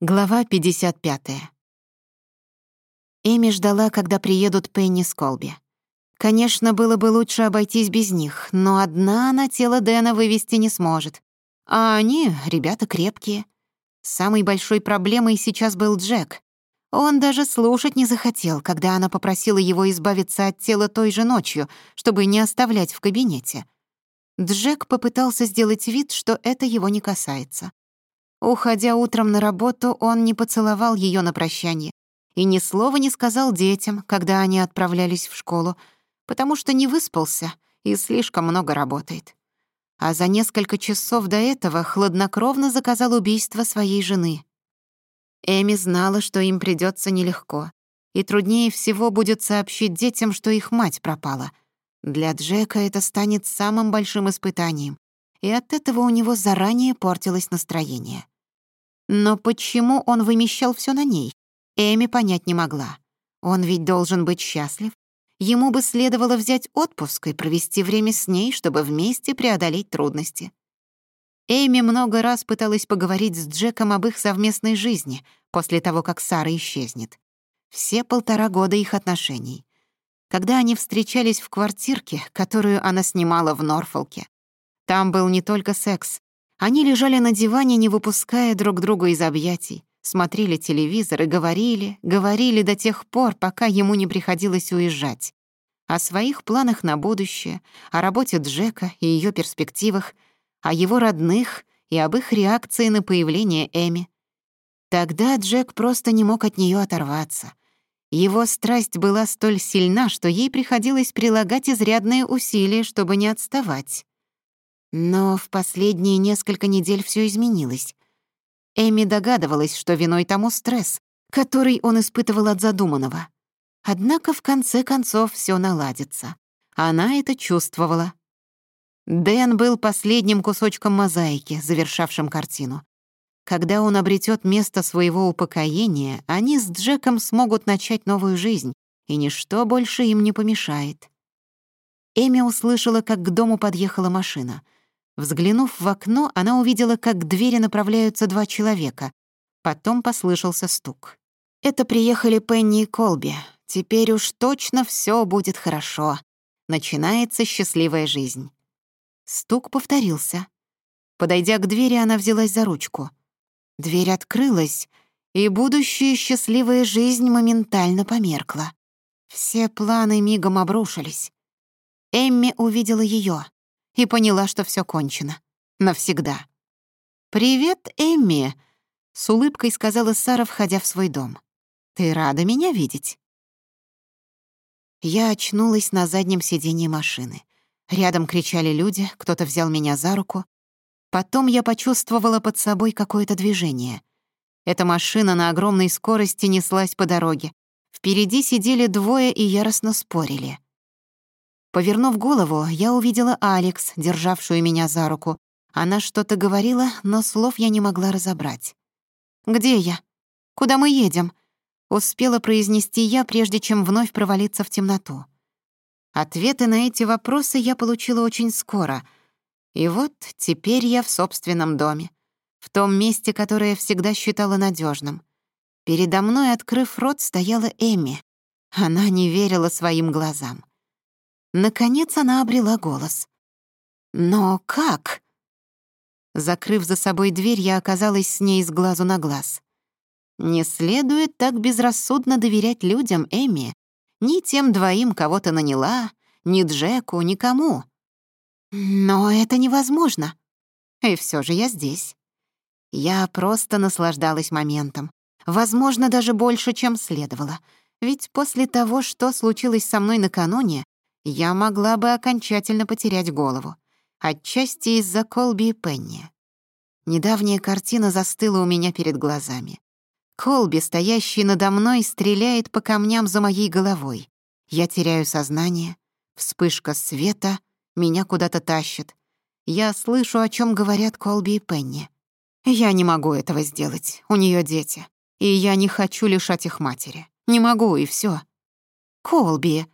Глава 55. Эми ждала, когда приедут Пенни с Колби. Конечно, было бы лучше обойтись без них, но одна она тело Дэна вывести не сможет. А они, ребята, крепкие. Самой большой проблемой сейчас был Джек. Он даже слушать не захотел, когда она попросила его избавиться от тела той же ночью, чтобы не оставлять в кабинете. Джек попытался сделать вид, что это его не касается. Уходя утром на работу, он не поцеловал ее на прощание и ни слова не сказал детям, когда они отправлялись в школу, потому что не выспался и слишком много работает. А за несколько часов до этого хладнокровно заказал убийство своей жены. Эми знала, что им придется нелегко, и труднее всего будет сообщить детям, что их мать пропала. Для Джека это станет самым большим испытанием, и от этого у него заранее портилось настроение. Но почему он вымещал все на ней? Эми понять не могла. Он ведь должен быть счастлив. Ему бы следовало взять отпуск и провести время с ней, чтобы вместе преодолеть трудности. Эми много раз пыталась поговорить с Джеком об их совместной жизни после того, как Сара исчезнет. Все полтора года их отношений. Когда они встречались в квартирке, которую она снимала в Норфолке. Там был не только секс, Они лежали на диване, не выпуская друг друга из объятий, смотрели телевизор и говорили, говорили до тех пор, пока ему не приходилось уезжать. О своих планах на будущее, о работе Джека и ее перспективах, о его родных и об их реакции на появление Эми. Тогда Джек просто не мог от нее оторваться. Его страсть была столь сильна, что ей приходилось прилагать изрядные усилия, чтобы не отставать. Но в последние несколько недель все изменилось. Эми догадывалась, что виной тому стресс, который он испытывал от задуманного. Однако в конце концов все наладится. Она это чувствовала. Дэн был последним кусочком мозаики, завершавшим картину. Когда он обретет место своего упокоения, они с Джеком смогут начать новую жизнь, и ничто больше им не помешает. Эми услышала, как к дому подъехала машина — Взглянув в окно, она увидела, как к двери направляются два человека. Потом послышался стук. Это приехали Пенни и Колби. Теперь уж точно все будет хорошо. Начинается счастливая жизнь. Стук повторился. Подойдя к двери, она взялась за ручку. Дверь открылась, и будущая счастливая жизнь моментально померкла. Все планы мигом обрушились. Эмми увидела ее и поняла, что все кончено. Навсегда. «Привет, Эмми», — с улыбкой сказала Сара, входя в свой дом. «Ты рада меня видеть?» Я очнулась на заднем сиденье машины. Рядом кричали люди, кто-то взял меня за руку. Потом я почувствовала под собой какое-то движение. Эта машина на огромной скорости неслась по дороге. Впереди сидели двое и яростно спорили — Повернув голову, я увидела Алекс, державшую меня за руку. Она что-то говорила, но слов я не могла разобрать. «Где я? Куда мы едем?» Успела произнести я, прежде чем вновь провалиться в темноту. Ответы на эти вопросы я получила очень скоро. И вот теперь я в собственном доме, в том месте, которое я всегда считала надежным. Передо мной, открыв рот, стояла Эми. Она не верила своим глазам. Наконец она обрела голос. «Но как?» Закрыв за собой дверь, я оказалась с ней с глазу на глаз. «Не следует так безрассудно доверять людям, Эми. Ни тем двоим, кого ты наняла, ни Джеку, никому. Но это невозможно. И все же я здесь. Я просто наслаждалась моментом. Возможно, даже больше, чем следовало. Ведь после того, что случилось со мной накануне, я могла бы окончательно потерять голову. Отчасти из-за Колби и Пенни. Недавняя картина застыла у меня перед глазами. Колби, стоящий надо мной, стреляет по камням за моей головой. Я теряю сознание. Вспышка света меня куда-то тащит. Я слышу, о чем говорят Колби и Пенни. Я не могу этого сделать. У нее дети. И я не хочу лишать их матери. Не могу, и все. Колби.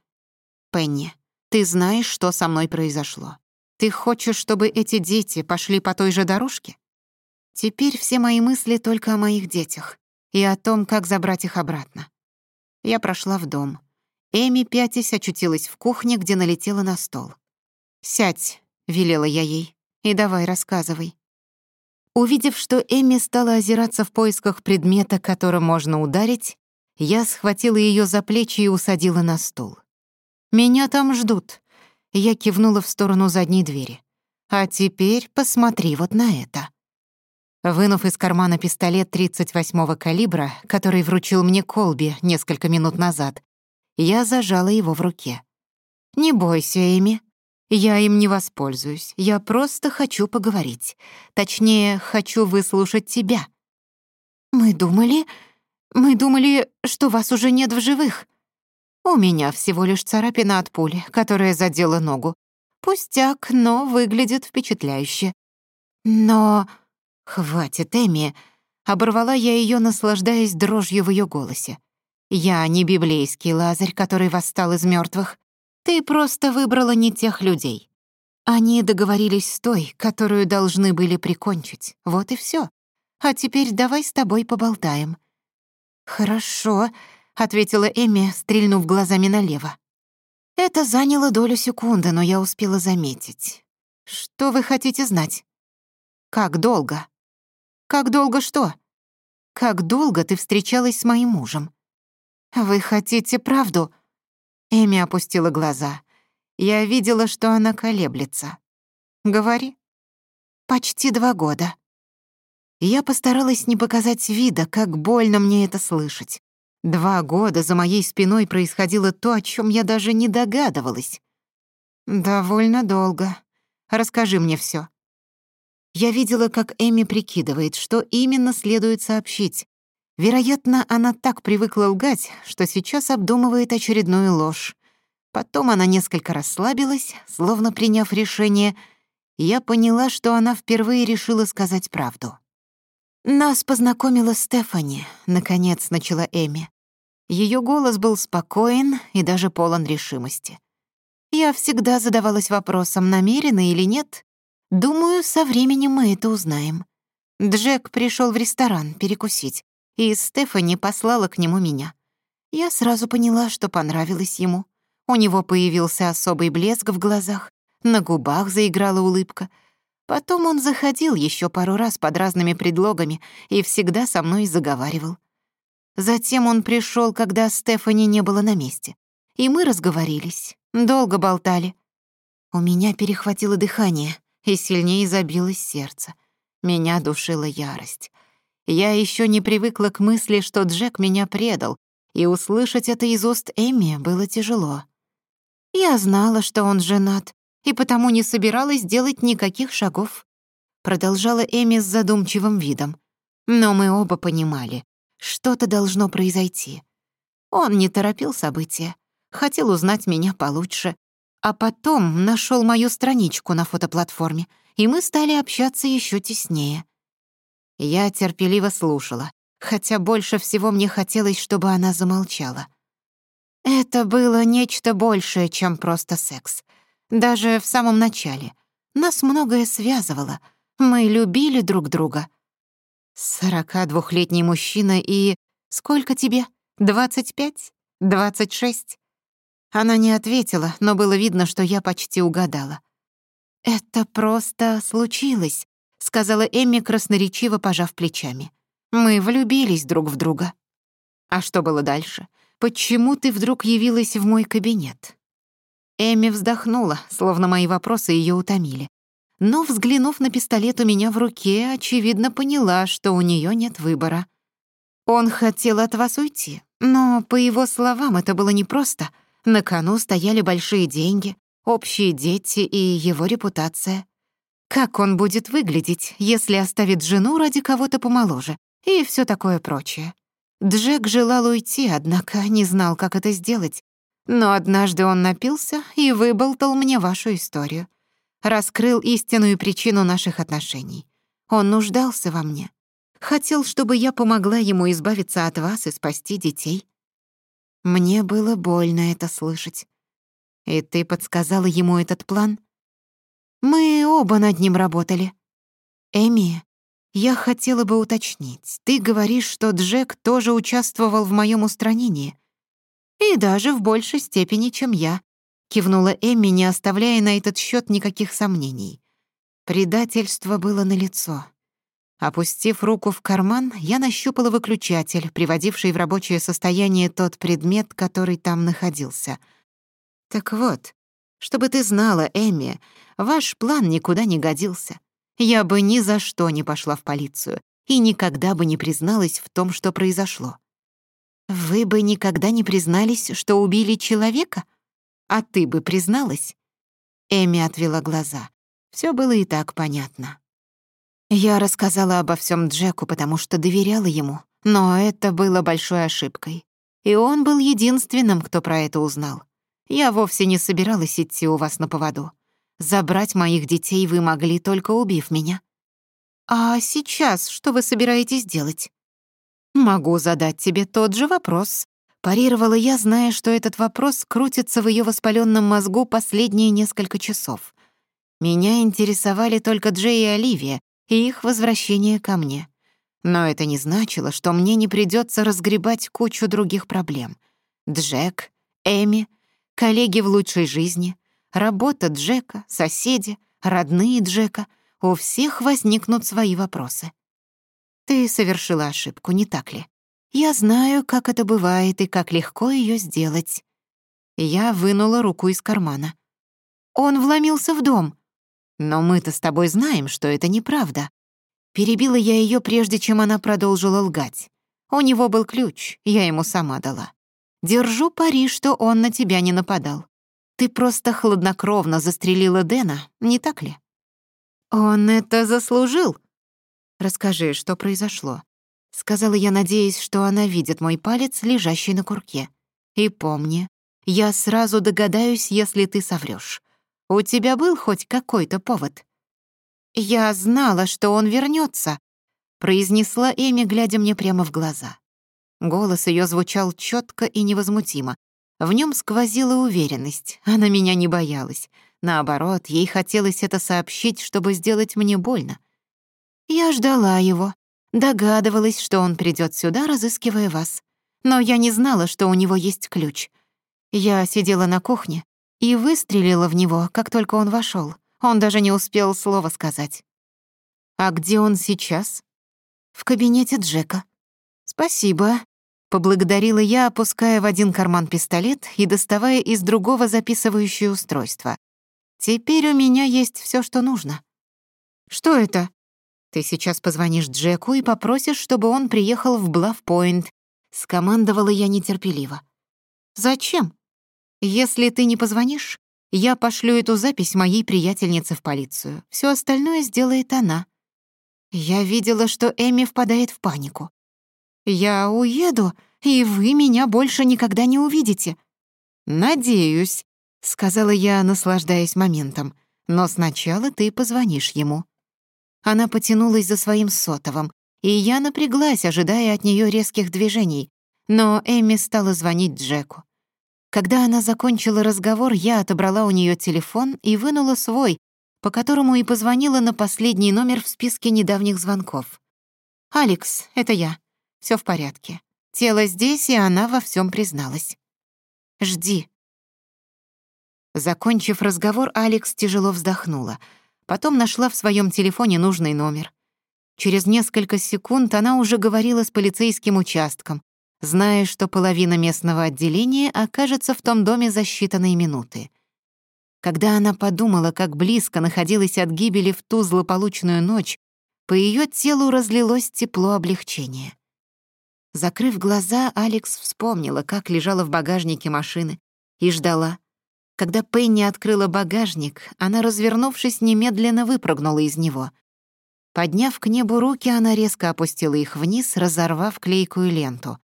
Пенни. Ты знаешь, что со мной произошло. Ты хочешь, чтобы эти дети пошли по той же дорожке? Теперь все мои мысли только о моих детях и о том, как забрать их обратно. Я прошла в дом. Эми пятясь очутилась в кухне, где налетела на стол. «Сядь», — велела я ей, — «и давай рассказывай». Увидев, что Эми стала озираться в поисках предмета, которым можно ударить, я схватила ее за плечи и усадила на стул. «Меня там ждут». Я кивнула в сторону задней двери. «А теперь посмотри вот на это». Вынув из кармана пистолет 38-го калибра, который вручил мне Колби несколько минут назад, я зажала его в руке. «Не бойся, Эми. Я им не воспользуюсь. Я просто хочу поговорить. Точнее, хочу выслушать тебя». «Мы думали... Мы думали, что вас уже нет в живых», У меня всего лишь царапина от пули, которая задела ногу. Пустяк, но выглядит впечатляюще. Но... Хватит, Эми. Оборвала я ее, наслаждаясь дрожью в ее голосе. Я не библейский Лазарь, который восстал из мертвых. Ты просто выбрала не тех людей. Они договорились с той, которую должны были прикончить. Вот и все. А теперь давай с тобой поболтаем. Хорошо, ответила Эми, стрельнув глазами налево. Это заняло долю секунды, но я успела заметить. Что вы хотите знать? Как долго? Как долго что? Как долго ты встречалась с моим мужем? Вы хотите правду? Эми опустила глаза. Я видела, что она колеблется. Говори. Почти два года. Я постаралась не показать вида, как больно мне это слышать. Два года за моей спиной происходило то, о чем я даже не догадывалась. Довольно долго. Расскажи мне все. Я видела, как Эми прикидывает, что именно следует сообщить. Вероятно, она так привыкла лгать, что сейчас обдумывает очередную ложь. Потом она несколько расслабилась, словно приняв решение. Я поняла, что она впервые решила сказать правду. «Нас познакомила Стефани», — наконец начала Эми. Ее голос был спокоен и даже полон решимости. Я всегда задавалась вопросом, намеренно или нет. Думаю, со временем мы это узнаем. Джек пришел в ресторан перекусить, и Стефани послала к нему меня. Я сразу поняла, что понравилось ему. У него появился особый блеск в глазах, на губах заиграла улыбка — Потом он заходил еще пару раз под разными предлогами и всегда со мной заговаривал. Затем он пришел, когда Стефани не было на месте. И мы разговорились, долго болтали. У меня перехватило дыхание, и сильнее забилось сердце. Меня душила ярость. Я еще не привыкла к мысли, что Джек меня предал, и услышать это из уст Эмми было тяжело. Я знала, что он женат, и потому не собиралась делать никаких шагов. Продолжала Эми с задумчивым видом. Но мы оба понимали, что-то должно произойти. Он не торопил события, хотел узнать меня получше, а потом нашел мою страничку на фотоплатформе, и мы стали общаться еще теснее. Я терпеливо слушала, хотя больше всего мне хотелось, чтобы она замолчала. Это было нечто большее, чем просто секс. Даже в самом начале. Нас многое связывало. Мы любили друг друга. Сорока двухлетний мужчина и... Сколько тебе? Двадцать пять? Двадцать шесть? Она не ответила, но было видно, что я почти угадала. «Это просто случилось», — сказала Эмми, красноречиво пожав плечами. «Мы влюбились друг в друга». «А что было дальше? Почему ты вдруг явилась в мой кабинет?» Эми вздохнула, словно мои вопросы ее утомили. Но, взглянув на пистолет у меня в руке, очевидно поняла, что у нее нет выбора. Он хотел от вас уйти, но, по его словам, это было непросто. На кону стояли большие деньги, общие дети и его репутация. Как он будет выглядеть, если оставит жену ради кого-то помоложе и все такое прочее? Джек желал уйти, однако не знал, как это сделать, но однажды он напился и выболтал мне вашу историю. Раскрыл истинную причину наших отношений. Он нуждался во мне. Хотел, чтобы я помогла ему избавиться от вас и спасти детей. Мне было больно это слышать. И ты подсказала ему этот план? Мы оба над ним работали. Эми, я хотела бы уточнить. Ты говоришь, что Джек тоже участвовал в моем устранении. И даже в большей степени, чем я, кивнула Эмми, не оставляя на этот счет никаких сомнений. Предательство было налицо. Опустив руку в карман, я нащупала выключатель, приводивший в рабочее состояние тот предмет, который там находился. Так вот, чтобы ты знала, Эми, ваш план никуда не годился. Я бы ни за что не пошла в полицию и никогда бы не призналась в том, что произошло. «Вы бы никогда не признались, что убили человека? А ты бы призналась?» Эми отвела глаза. Все было и так понятно. Я рассказала обо всем Джеку, потому что доверяла ему, но это было большой ошибкой. И он был единственным, кто про это узнал. Я вовсе не собиралась идти у вас на поводу. Забрать моих детей вы могли, только убив меня. «А сейчас что вы собираетесь делать?» Могу задать тебе тот же вопрос. Парировала я, зная, что этот вопрос крутится в ее воспаленном мозгу последние несколько часов. Меня интересовали только Джей и Оливия и их возвращение ко мне. Но это не значило, что мне не придется разгребать кучу других проблем. Джек, Эми, коллеги в лучшей жизни, работа Джека, соседи, родные Джека — у всех возникнут свои вопросы. Ты совершила ошибку, не так ли? Я знаю, как это бывает и как легко ее сделать». Я вынула руку из кармана. «Он вломился в дом». «Но мы-то с тобой знаем, что это неправда». Перебила я ее, прежде чем она продолжила лгать. «У него был ключ, я ему сама дала». «Держу пари, что он на тебя не нападал. Ты просто хладнокровно застрелила Дэна, не так ли?» «Он это заслужил», расскажи, что произошло». Сказала я, надеясь, что она видит мой палец, лежащий на курке. «И помни, я сразу догадаюсь, если ты соврёшь. У тебя был хоть какой-то повод?» «Я знала, что он вернётся», — произнесла Эми, глядя мне прямо в глаза. Голос её звучал чётко и невозмутимо. В нём сквозила уверенность, она меня не боялась. Наоборот, ей хотелось это сообщить, чтобы сделать мне больно — я ждала его. Догадывалась, что он придёт сюда, разыскивая вас. Но я не знала, что у него есть ключ. Я сидела на кухне и выстрелила в него, как только он вошёл. Он даже не успел слова сказать. «А где он сейчас?» «В кабинете Джека». «Спасибо», — поблагодарила я, опуская в один карман пистолет и доставая из другого записывающее устройство. «Теперь у меня есть всё, что нужно». «Что это?» «Ты сейчас позвонишь Джеку и попросишь, чтобы он приехал в Блав-Пойнт», — скомандовала я нетерпеливо. «Зачем?» Если ты не позвонишь, я пошлю эту запись моей приятельнице в полицию. Все остальное сделает она. Я видела, что Эми впадает в панику. Я уеду, и вы меня больше никогда не увидите. Надеюсь, сказала я, наслаждаясь моментом. Но сначала ты позвонишь ему. Она потянулась за своим сотовым, и я напряглась, ожидая от нее резких движений. Но Эми стала звонить Джеку. Когда она закончила разговор, я отобрала у нее телефон и вынула свой, по которому и позвонила на последний номер в списке недавних звонков. «Алекс, это я. Все в порядке. Тело здесь, и она во всем призналась. Жди». Закончив разговор, Алекс тяжело вздохнула — Потом нашла в своем телефоне нужный номер. Через несколько секунд она уже говорила с полицейским участком, зная, что половина местного отделения окажется в том доме за считанные минуты. Когда она подумала, как близко находилась от гибели в ту злополучную ночь, по ее телу разлилось тепло облегчения. Закрыв глаза, Алекс вспомнила, как лежала в багажнике машины, и ждала. Когда Пенни открыла багажник, она, развернувшись, немедленно выпрыгнула из него. Подняв к небу руки, она резко опустила их вниз, разорвав клейкую ленту.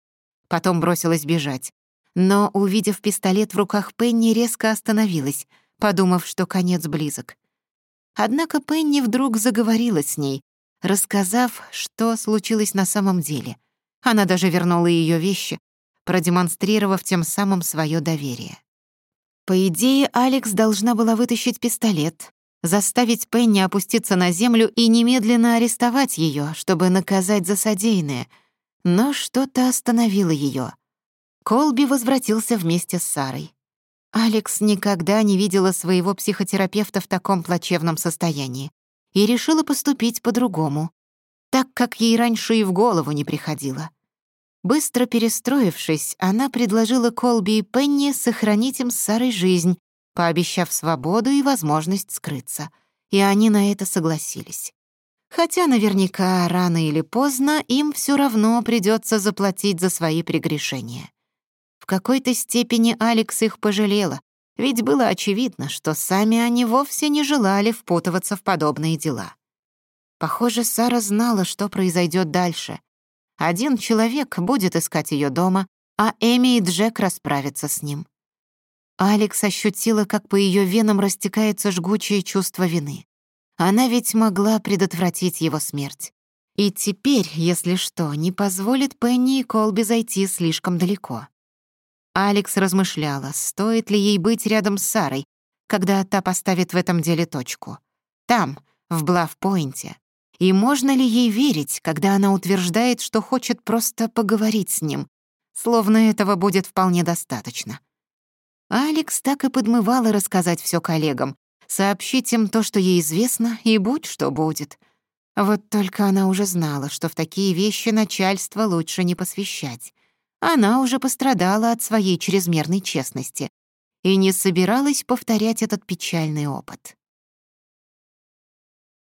Потом бросилась бежать. Но, увидев пистолет в руках Пенни, резко остановилась, подумав, что конец близок. Однако Пенни вдруг заговорила с ней, рассказав, что случилось на самом деле. Она даже вернула ее вещи, продемонстрировав тем самым свое доверие. По идее, Алекс должна была вытащить пистолет, заставить Пенни опуститься на землю и немедленно арестовать ее, чтобы наказать за содеянное. Но что-то остановило ее. Колби возвратился вместе с Сарой. Алекс никогда не видела своего психотерапевта в таком плачевном состоянии и решила поступить по-другому, так как ей раньше и в голову не приходило. Быстро перестроившись, она предложила Колби и Пенни сохранить им с Сарой жизнь, пообещав свободу и возможность скрыться. И они на это согласились. Хотя наверняка рано или поздно им все равно придется заплатить за свои прегрешения. В какой-то степени Алекс их пожалела, ведь было очевидно, что сами они вовсе не желали впутываться в подобные дела. Похоже, Сара знала, что произойдет дальше, один человек будет искать ее дома, а Эми и Джек расправятся с ним. Алекс ощутила, как по ее венам растекается жгучее чувство вины. Она ведь могла предотвратить его смерть. И теперь, если что, не позволит Пенни и Колби зайти слишком далеко. Алекс размышляла, стоит ли ей быть рядом с Сарой, когда та поставит в этом деле точку. Там, в Блав-Пойнте, и можно ли ей верить, когда она утверждает, что хочет просто поговорить с ним, словно этого будет вполне достаточно? Алекс так и подмывала рассказать все коллегам, сообщить им то, что ей известно, и будь что будет. Вот только она уже знала, что в такие вещи начальство лучше не посвящать. Она уже пострадала от своей чрезмерной честности и не собиралась повторять этот печальный опыт.